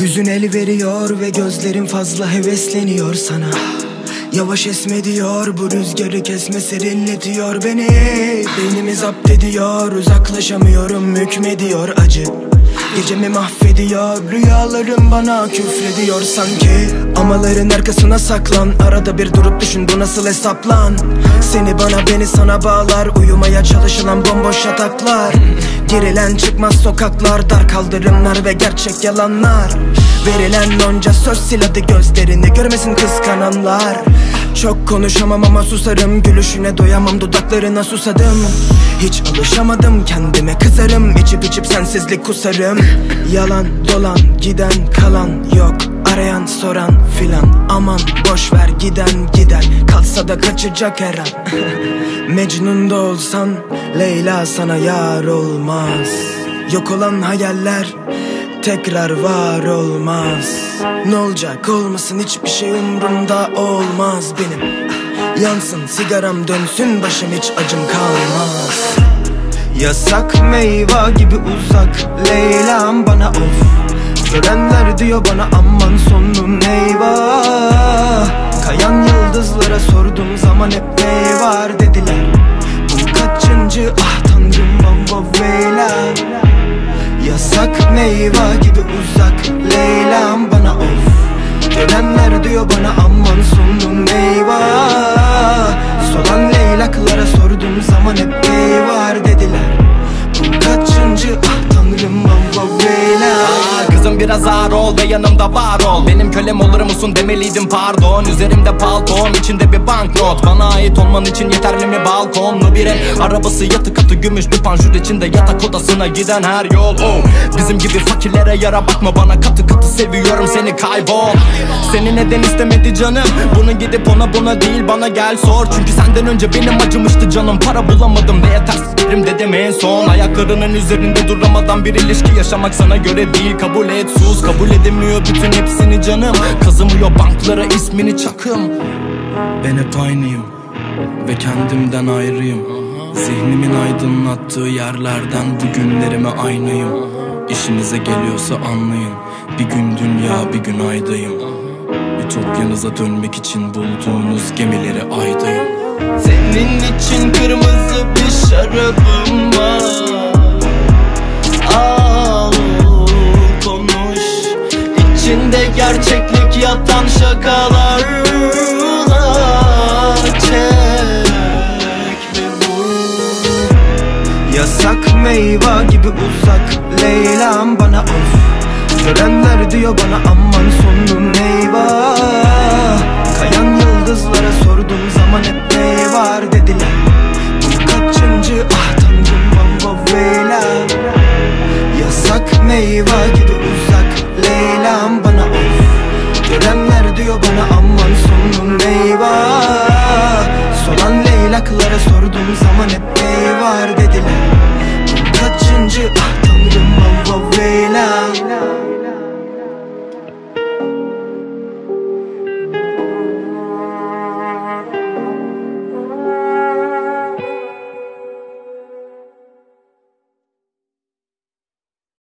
Hüzün el veriyor ve gözlerim fazla hevesleniyor sana Yavaş esme diyor bu rüzgarı kesme serinletiyor beni. Beynimi zapt ediyor uzaklaşamıyorum hükmediyor acı. Gecemi mahvediyor Rüyalarım bana küfrediyor sanki. Amaların arkasına saklan Arada bir durup düşün bu nasıl hesaplan? Seni bana beni sana bağlar Uyumaya çalışılan bomboş yataklar Girilen çıkmaz sokaklar Dar kaldırımlar ve gerçek yalanlar. Verilen onca söz sil hadi gözlerini Görmesin kıskananlar. Çok konuşamam ama susarım Gülüşüne doyamam dudaklarına susadım. Hiç alışamadım kendime kızarım İçip içip sensizlik kusarım. Yalan dolan giden kalan yok Arayan soran filan. Aman boş ver giden gider. Kalsa da kaçacak her an. Mecnun da olsan Leyla sana yar olmaz. Yok olan hayaller tekrar var olmaz. Ne olacak olmasın hiçbir şey umrumda olmaz benim. Yansın sigaram dönsün başım hiç acım kalmaz. Yasak meyva gibi uzak Leyla'm bana of Görenler diyor bana aman sonun eyvah. Kayan yıldızlara sordum zaman hep ne var? dediler. Bu kaçıncı? Ah tanrım vav vav Leyla. Yasak meyva gibi uzak Leyla'm bana of. Görenler diyor bana aman sonun eyvah. Solan leylaklara sordum zaman hep biraz ağır ol ve yanımda var ol. Benim kölem olur musun demeliydim pardon. Üzerimde palton içinde bir banknot. Bana ait olman için yeterli mi balkonlu bir ev? Arabası yatı katı gümüş bir panjur içinde yatak odasına giden her yol. Oh. Bizim gibi fakirlere yara bakma. Bana katı katı seviyorum seni kaybol. Seni neden istemedi canım? Bunu gidip ona buna değil bana gel sor. Çünkü senden önce benim acımıştı canım. Para bulamadım ve yeter s**erim dedim en son. Ayaklarının üzerinde duramadan bir ilişki yaşamak sana göre değil. Kabul et sus. Kabul edemiyor bütün hepsini canım. Kazımıyor banklara ismini çakım. Ben hep aynıyım ve kendimden ayrıyım. Zihnimin aydınlattığı yerlerden bugünlerime aynıyım. İşinize geliyorsa anlayın. Bir gün dünya bir gün aydayım. Ütopyanıza dönmek için bulduğunuz gemileri aydayım Senin için kırmızı bir şarabım var. Al konuş. İçinde gerçeklik yatan şakalarla Çek ve Yasak meyva gibi uzak Leyla'm bana of. Görenler diyor bana aman sonun eyvah Meyva gibi uzak. Leyla'm bana of. Görenler diyor bana aman sonun eyvah. Solan leylaklara sordum zaman hep